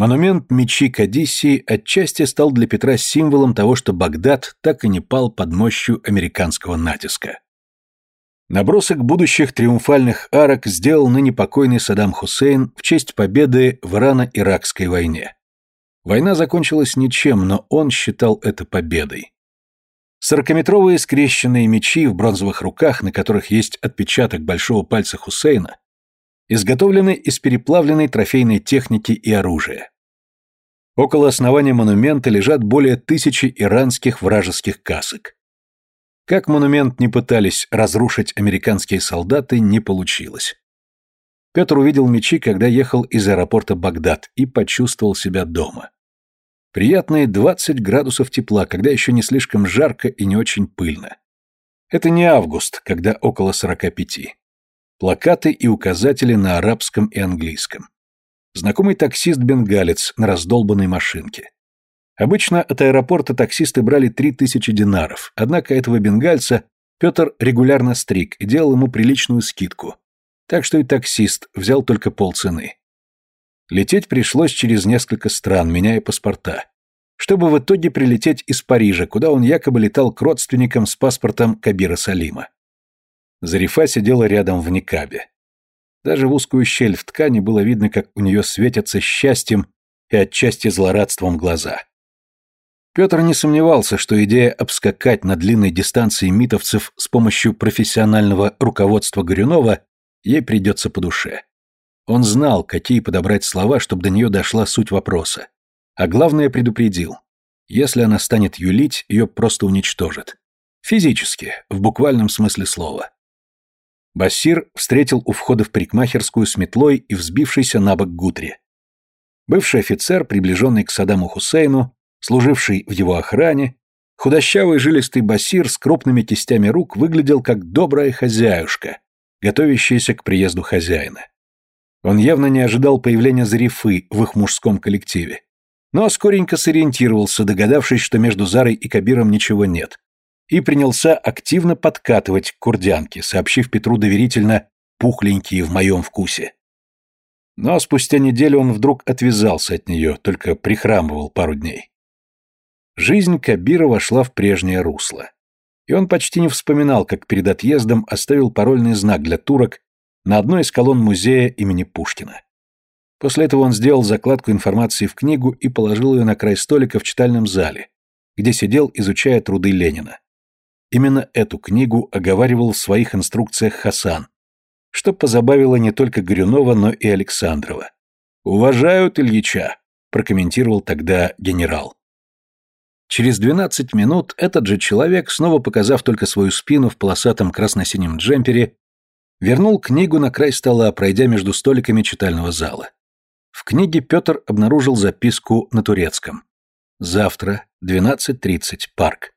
Монумент мечи к отчасти стал для Петра символом того, что Багдад так и не пал под мощью американского натиска. Набросок будущих триумфальных арок сделал ныне покойный Саддам Хусейн в честь победы в Ирано-Иракской войне. Война закончилась ничем, но он считал это победой. Сорокометровые скрещенные мечи в бронзовых руках, на которых есть отпечаток большого пальца Хусейна, изготовлены из переплавленной трофейной техники и оружия. Около основания монумента лежат более тысячи иранских вражеских касок. Как монумент не пытались разрушить американские солдаты, не получилось. Петр увидел мечи, когда ехал из аэропорта Багдад и почувствовал себя дома. Приятные 20 градусов тепла, когда еще не слишком жарко и не очень пыльно. Это не август, когда около 45 плакаты и указатели на арабском и английском. Знакомый таксист-бенгалец на раздолбанной машинке. Обычно от аэропорта таксисты брали 3000 динаров, однако этого бенгальца Петр регулярно стриг и делал ему приличную скидку. Так что и таксист взял только полцены. Лететь пришлось через несколько стран, меняя паспорта. Чтобы в итоге прилететь из Парижа, куда он якобы летал к родственникам с паспортом Кабира Салима. Зарифа сидела рядом в никабе. Даже в узкую щель в ткани было видно, как у нее светятся счастьем и отчасти злорадством глаза. Петр не сомневался, что идея обскакать на длинной дистанции митовцев с помощью профессионального руководства Горюнова ей придется по душе. Он знал, какие подобрать слова, чтобы до нее дошла суть вопроса. А главное предупредил. Если она станет юлить, ее просто уничтожат. Физически, в буквальном смысле слова. Бассир встретил у входа в парикмахерскую с метлой и взбившийся на бок гутри. Бывший офицер, приближенный к Саддаму Хусейну, служивший в его охране, худощавый жилистый бассир с крупными кистями рук выглядел как добрая хозяюшка, готовящаяся к приезду хозяина. Он явно не ожидал появления Зарифы в их мужском коллективе, но скоренько сориентировался, догадавшись, что между Зарой и Кабиром ничего нет, и принялся активно подкатывать к курдянке, сообщив Петру доверительно «пухленькие в моем вкусе». Но спустя неделю он вдруг отвязался от нее, только прихрамывал пару дней. Жизнь Кабира вошла в прежнее русло. И он почти не вспоминал, как перед отъездом оставил парольный знак для турок на одной из колонн музея имени Пушкина. После этого он сделал закладку информации в книгу и положил ее на край столика в читальном зале, где сидел, изучая труды Ленина. Именно эту книгу оговаривал в своих инструкциях Хасан, что позабавило не только Горюнова, но и Александрова. «Уважают Ильича», – прокомментировал тогда генерал. Через 12 минут этот же человек, снова показав только свою спину в полосатом красно-синем джемпере, вернул книгу на край стола, пройдя между столиками читального зала. В книге Петр обнаружил записку на турецком. «Завтра, 12.30, парк.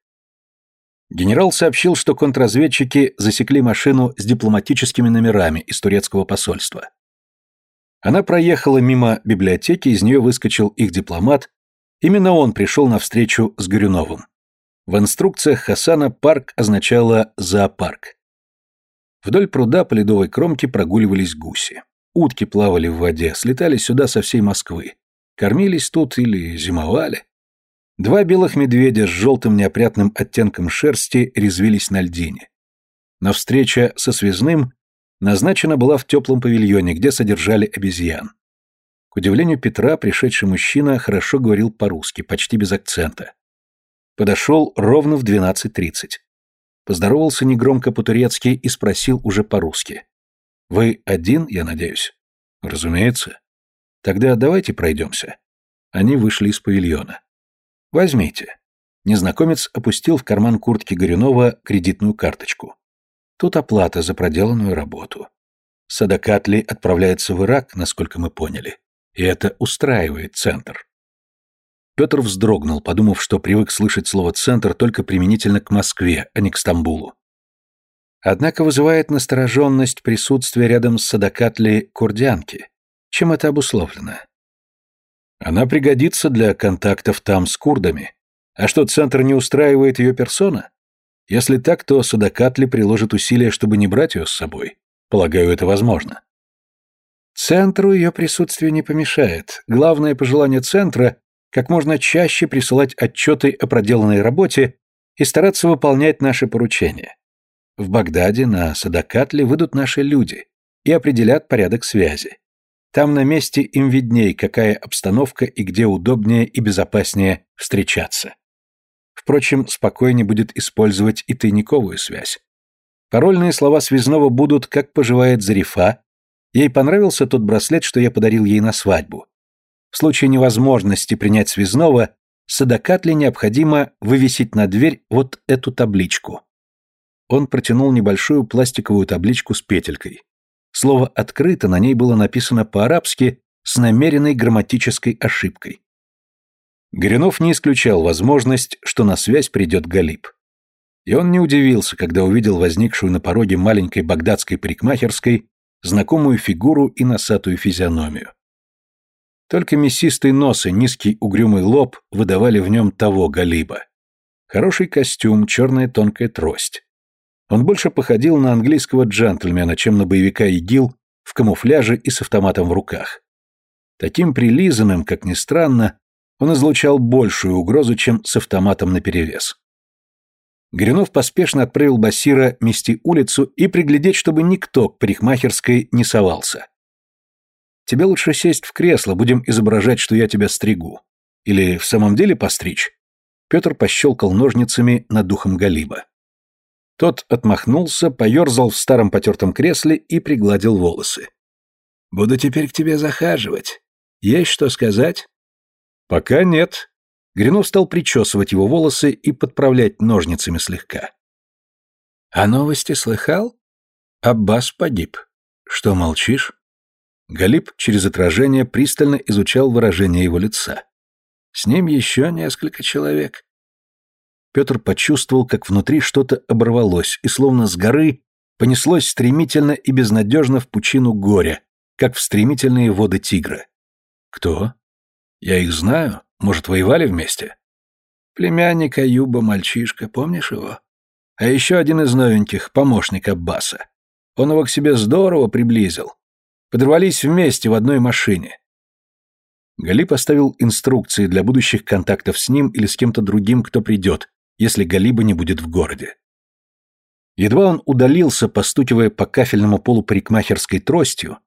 Генерал сообщил, что контрразведчики засекли машину с дипломатическими номерами из турецкого посольства. Она проехала мимо библиотеки, из нее выскочил их дипломат. Именно он пришел на встречу с Горюновым. В инструкциях Хасана парк означало «зоопарк». Вдоль пруда по ледовой кромке прогуливались гуси. Утки плавали в воде, слетали сюда со всей Москвы. Кормились тут или зимовали. Два белых медведя с желтым неопрятным оттенком шерсти резвились на льдине. Но встреча со связным назначена была в теплом павильоне, где содержали обезьян. К удивлению Петра, пришедший мужчина хорошо говорил по-русски, почти без акцента. Подошел ровно в 12.30. Поздоровался негромко по-турецки и спросил уже по-русски. «Вы один, я надеюсь?» «Разумеется». «Тогда давайте пройдемся». Они вышли из павильона. Возьмите. Незнакомец опустил в карман куртки Горюнова кредитную карточку. Тут оплата за проделанную работу. Садакатли отправляется в Ирак, насколько мы поняли. И это устраивает центр. Петр вздрогнул, подумав, что привык слышать слово «центр» только применительно к Москве, а не к Стамбулу. Однако вызывает настороженность присутствие рядом с Садакатли курдянки. Чем это обусловлено? Она пригодится для контактов там с курдами. А что, центр не устраивает ее персона? Если так, то Садакатли приложит усилия, чтобы не брать ее с собой. Полагаю, это возможно. Центру ее присутствие не помешает. Главное пожелание центра – как можно чаще присылать отчеты о проделанной работе и стараться выполнять наши поручения. В Багдаде на Садакатли выйдут наши люди и определят порядок связи. Там на месте им видней, какая обстановка и где удобнее и безопаснее встречаться. Впрочем, спокойнее будет использовать и тайниковую связь. Парольные слова связного будут «как поживает Зарифа», «ей понравился тот браслет, что я подарил ей на свадьбу». В случае невозможности принять связного, Садакатле необходимо вывесить на дверь вот эту табличку. Он протянул небольшую пластиковую табличку с петелькой. Слово «открыто» на ней было написано по-арабски с намеренной грамматической ошибкой. Горюнов не исключал возможность, что на связь придет Галиб, И он не удивился, когда увидел возникшую на пороге маленькой багдадской парикмахерской знакомую фигуру и носатую физиономию. Только мясистый нос и низкий угрюмый лоб выдавали в нем того Галиба. Хороший костюм, черная тонкая трость. Он больше походил на английского джентльмена, чем на боевика ИГИЛ в камуфляже и с автоматом в руках. Таким прилизанным, как ни странно, он излучал большую угрозу, чем с автоматом наперевес. Горюнов поспешно отправил Басира мести улицу и приглядеть, чтобы никто к парикмахерской не совался. «Тебе лучше сесть в кресло, будем изображать, что я тебя стригу. Или в самом деле постричь?» Петр пощелкал ножницами над духом Галиба. Тот отмахнулся, поерзал в старом потертом кресле и пригладил волосы. «Буду теперь к тебе захаживать. Есть что сказать?» «Пока нет». Гринов стал причесывать его волосы и подправлять ножницами слегка. «А новости слыхал? Аббас погиб. Что молчишь?» Галиб через отражение пристально изучал выражение его лица. «С ним еще несколько человек. Петр почувствовал, как внутри что-то оборвалось, и словно с горы понеслось стремительно и безнадежно в пучину горя, как в стремительные воды тигра. «Кто?» «Я их знаю. Может, воевали вместе?» «Племянник Аюба, мальчишка, помнишь его?» «А еще один из новеньких, помощник Аббаса. Он его к себе здорово приблизил. Подорвались вместе в одной машине». Гали поставил инструкции для будущих контактов с ним или с кем-то другим, кто придет, если Галиба не будет в городе. Едва он удалился, постукивая по кафельному полу парикмахерской тростью,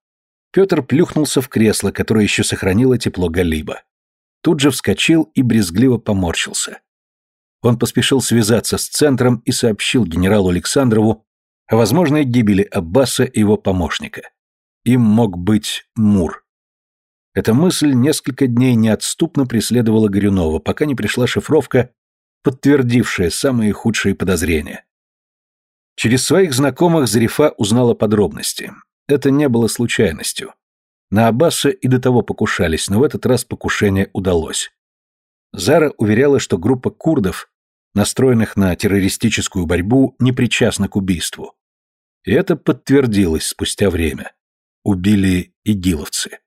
Петр плюхнулся в кресло, которое еще сохранило тепло Галиба. Тут же вскочил и брезгливо поморщился. Он поспешил связаться с центром и сообщил генералу Александрову о возможной гибели Аббаса и его помощника. Им мог быть Мур. Эта мысль несколько дней неотступно преследовала Горюнова, пока не пришла шифровка подтвердившее самые худшие подозрения. Через своих знакомых Зарифа узнала подробности. Это не было случайностью. На Аббаса и до того покушались, но в этот раз покушение удалось. Зара уверяла, что группа курдов, настроенных на террористическую борьбу, не причастна к убийству. И это подтвердилось спустя время. Убили игиловцы.